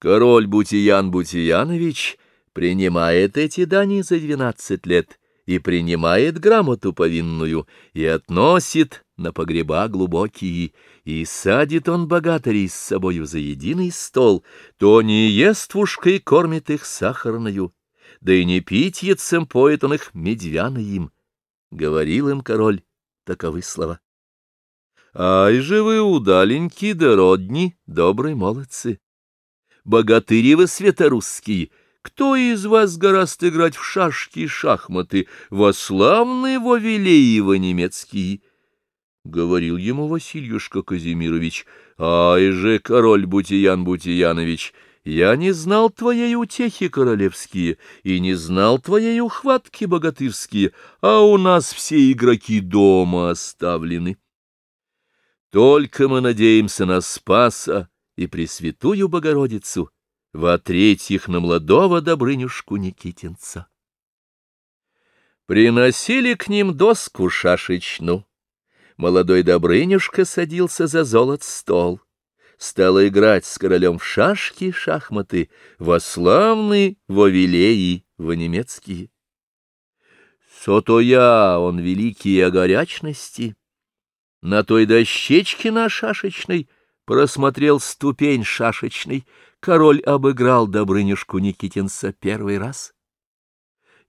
Король Бутиян Бутиянович принимает эти дани за двенадцать лет и принимает грамоту повинную, и относит на погреба глубокие, и садит он богатырей с собою за единый стол, то не ест ушкой кормит их сахарною, да и не питьецем поет он их медвяной им. Говорил им король таковы слова. Ай же вы, удаленькие да родни, добрые молодцы! Богатыри вы светорусские, кто из вас гораст играть в шашки и шахматы, во славные Вавилеева немецкие? — говорил ему Васильюшка Казимирович. — Ай же, король Бутиян Бутиянович, я не знал твоей утехи королевские и не знал твоей ухватки богатырские, а у нас все игроки дома оставлены. Только мы надеемся на Спаса и Пресвятую Богородицу, во-третьих, на молодого Добрынюшку Никитинца. Приносили к ним доску шашечну. Молодой Добрынюшка садился за золот стол. Стал играть с королем в шашки шахматы, во славные, во вилеи, во немецкие. Сото я, он великий о горячности. На той дощечке на шашечной просмотрел ступень шашечной, король обыграл Добрынюшку Никитинца первый раз.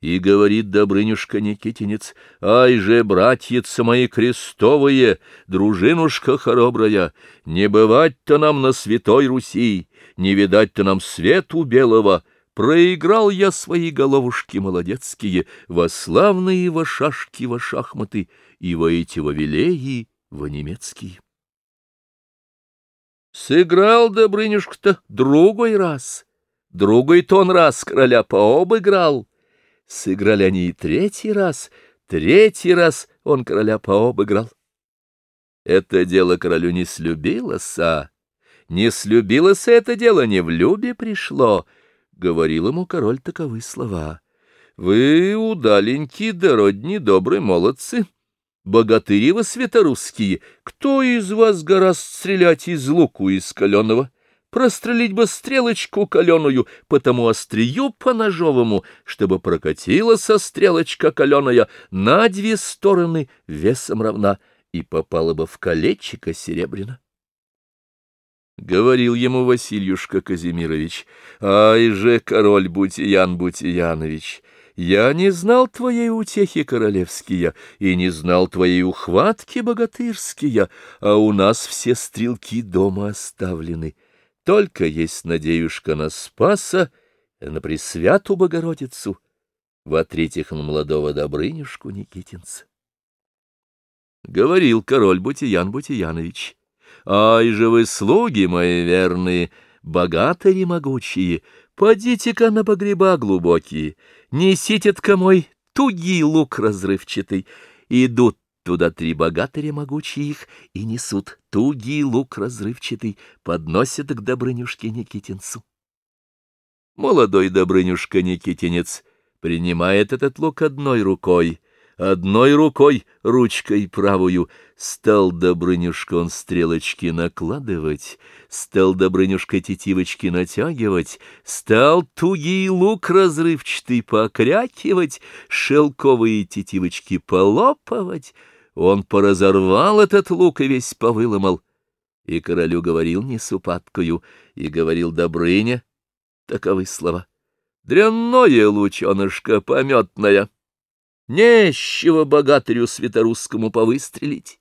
И говорит Добрынюшка Никитинец, «Ай же, братьицы мои крестовые, дружинушка хоробрая, не бывать-то нам на святой Руси, не видать-то нам свету белого, проиграл я свои головушки молодецкие во славные во шашки, во шахматы и во эти вавилеи, во немецкие». Сыграл Добрынюшка-то другой раз, другой-то он раз короля пообыграл. Сыграли они и третий раз, третий раз он короля пообыграл. Это дело королю не слюбилось, а не слюбилось это дело, не в любе пришло, — говорил ему король таковы слова. Вы, удаленькие, дородни, добрые молодцы, — Богатыри вы светорусские, кто из вас гораст стрелять из луку из каленого? Прострелить бы стрелочку каленую по тому острию по-ножовому, чтобы прокатила со стрелочка каленая на две стороны весом равна и попала бы в колечико серебряно. Говорил ему Васильюшка Казимирович, «Ай же, король Бутиян Бутиянович!» Я не знал твоей утехи королевские, и не знал твоей ухватки богатырские, а у нас все стрелки дома оставлены. Только есть надеюшка на Спаса, на Пресвяту Богородицу, во-третьих, на молодого Добрынюшку Никитинца. Говорил король Бутиян Бутиянович, «Ай же вы, слуги мои верные, богатые могучие, Подите-ка на погреба глубокие, несите-ка мой тугий лук разрывчатый. Идут туда три богатыря могучие их и несут тугий лук разрывчатый, подносят к Добрынюшке Никитинцу. Молодой Добрынюшка Никитинец принимает этот лук одной рукой, Одной рукой, ручкой правую, стал Добрынюшка он стрелочки накладывать, стал Добрынюшка тетивочки натягивать, стал тугий лук разрывчатый покрякивать, шелковые тетивочки полопывать. Он поразорвал этот лук и весь повыломал. И королю говорил не с упадкою, и говорил Добрыня таковы слова. «Дрянное лучонышко пометное!» Нещего богатырю светорусскому повыстрелить.